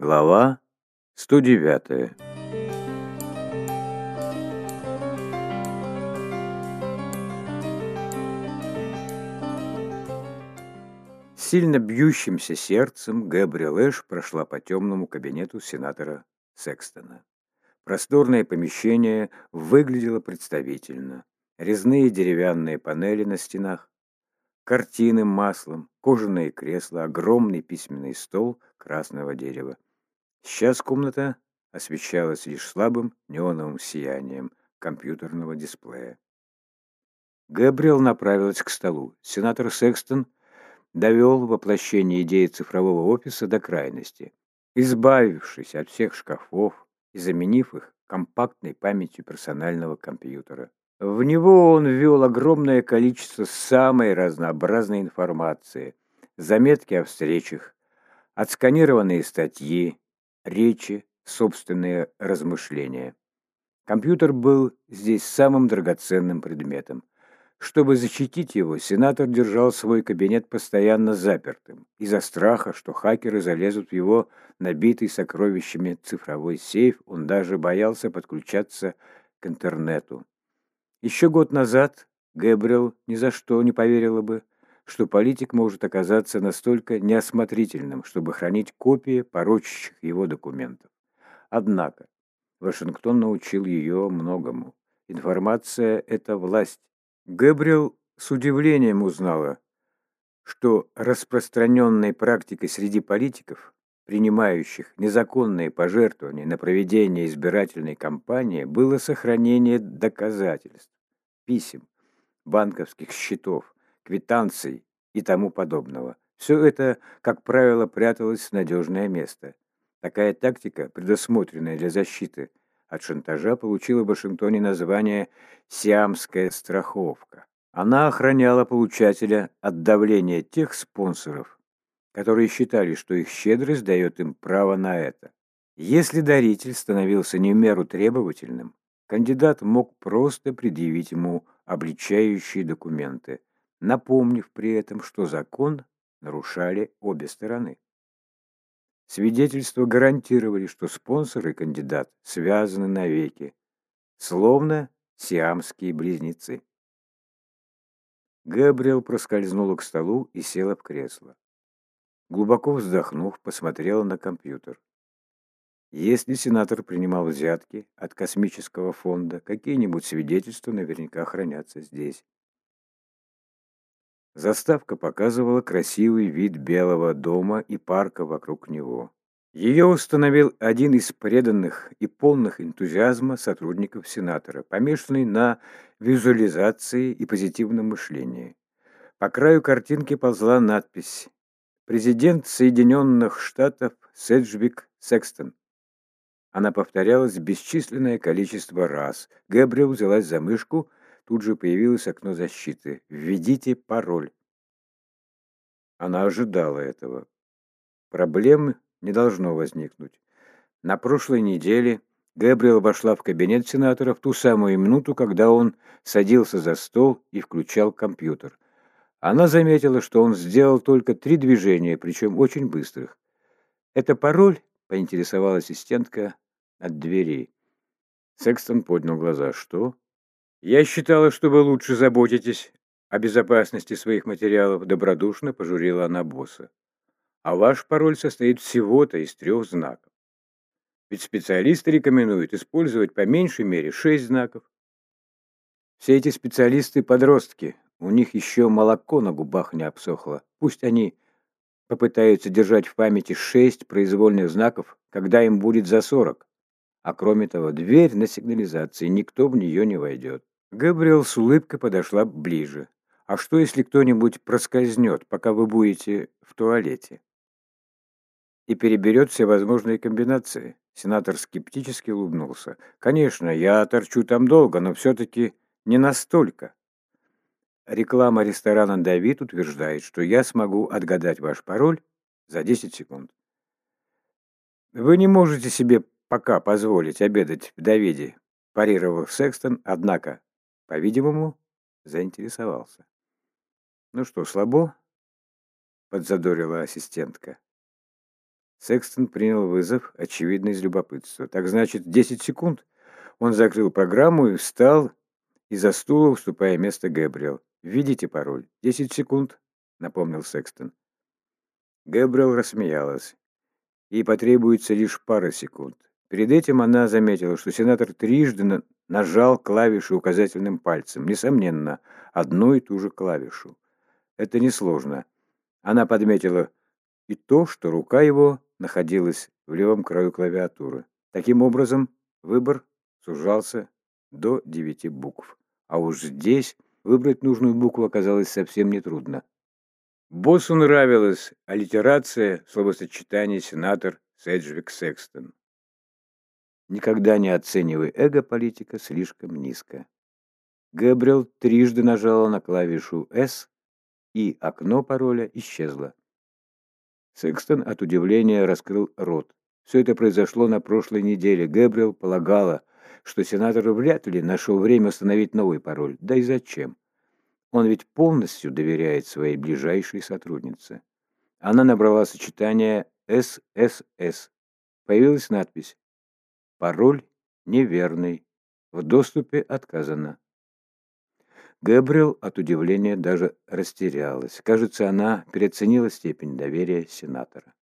Глава 109 Сильно бьющимся сердцем Гэбриэл Эш прошла по темному кабинету сенатора Секстона. Просторное помещение выглядело представительно. Резные деревянные панели на стенах, картины маслом, кожаные кресла, огромный письменный стол красного дерева. Сейчас комната освещалась лишь слабым неоновым сиянием компьютерного дисплея. Гэбриэл направилась к столу. Сенатор Секстон довел воплощение идеи цифрового офиса до крайности, избавившись от всех шкафов и заменив их компактной памятью персонального компьютера. В него он ввел огромное количество самой разнообразной информации, заметки о встречах, отсканированные статьи, речи, собственные размышления. Компьютер был здесь самым драгоценным предметом. Чтобы защитить его, сенатор держал свой кабинет постоянно запертым, из-за страха, что хакеры залезут в его набитый сокровищами цифровой сейф, он даже боялся подключаться к интернету. Еще год назад Гэбриэл ни за что не поверила бы, что политик может оказаться настолько неосмотрительным, чтобы хранить копии порочащих его документов. Однако Вашингтон научил ее многому. Информация – это власть. Гэбриэл с удивлением узнала, что распространенной практикой среди политиков, принимающих незаконные пожертвования на проведение избирательной кампании, было сохранение доказательств, писем, банковских счетов, квитанций и тому подобного. Все это, как правило, пряталось в надежное место. Такая тактика, предусмотренная для защиты от шантажа, получила в Вашингтоне название «сиамская страховка». Она охраняла получателя от давления тех спонсоров, которые считали, что их щедрость дает им право на это. Если даритель становился не в меру требовательным, кандидат мог просто предъявить ему обличающие документы, напомнив при этом, что закон нарушали обе стороны. Свидетельства гарантировали, что спонсор и кандидат связаны навеки, словно сиамские близнецы. Габриэл проскользнула к столу и села в кресло. Глубоко вздохнув, посмотрела на компьютер. Если сенатор принимал взятки от космического фонда, какие-нибудь свидетельства наверняка хранятся здесь. Заставка показывала красивый вид Белого дома и парка вокруг него. Ее установил один из преданных и полных энтузиазма сотрудников Сенатора, помешанный на визуализации и позитивном мышлении. По краю картинки ползла надпись «Президент Соединенных Штатов Седжвик Секстон». Она повторялась бесчисленное количество раз. Гэбриэл взялась за мышку Тут же появилось окно защиты. «Введите пароль». Она ожидала этого. Проблем не должно возникнуть. На прошлой неделе Гэбриэл вошла в кабинет сенатора в ту самую минуту, когда он садился за стол и включал компьютер. Она заметила, что он сделал только три движения, причем очень быстрых. «Это пароль?» — поинтересовалась ассистентка от двери. Секстон поднял глаза. «Что?» «Я считала, что вы лучше заботитесь о безопасности своих материалов», добродушно пожурила она босса. «А ваш пароль состоит всего-то из трех знаков. Ведь специалисты рекомендуют использовать по меньшей мере шесть знаков. Все эти специалисты – подростки, у них еще молоко на губах не обсохло. Пусть они попытаются держать в памяти шесть произвольных знаков, когда им будет за сорок. А кроме того, дверь на сигнализации, никто в нее не войдет. Габриэл с улыбкой подошла ближе. «А что, если кто-нибудь проскользнет, пока вы будете в туалете?» «И переберет все возможные комбинации?» Сенатор скептически улыбнулся. «Конечно, я торчу там долго, но все-таки не настолько. Реклама ресторана «Давид» утверждает, что я смогу отгадать ваш пароль за 10 секунд. Вы не можете себе пока позволить обедать в Давиде, парировал Секстон, однако по-видимому, заинтересовался. «Ну что, слабо?» — подзадорила ассистентка. Секстон принял вызов, очевидно, из любопытства. «Так значит, 10 секунд?» Он закрыл программу и встал из-за стула, уступая место Гэбриэл. «Введите пароль. 10 секунд», — напомнил Секстон. Гэбриэл рассмеялась. Ей потребуется лишь пара секунд. Перед этим она заметила, что сенатор трижды нажал клавишу указательным пальцем. Несомненно, одну и ту же клавишу. Это несложно. Она подметила и то, что рука его находилась в левом краю клавиатуры. Таким образом, выбор сужался до девяти букв. А уж здесь выбрать нужную букву оказалось совсем нетрудно. Боссу нравилась аллитерация словосочетания сенатор Седжвик Секстон. Никогда не оценивай эго политика слишком низко. Гэбриэл трижды нажала на клавишу «С», и окно пароля исчезло. Секстон от удивления раскрыл рот. Все это произошло на прошлой неделе. Гэбриэл полагала, что сенатор вряд ли нашел время установить новый пароль. Да и зачем? Он ведь полностью доверяет своей ближайшей сотруднице. Она набрала сочетание «ССС». Появилась надпись «Пароль неверный. В доступе отказано». Гэбриэл от удивления даже растерялась. Кажется, она переоценила степень доверия сенатора.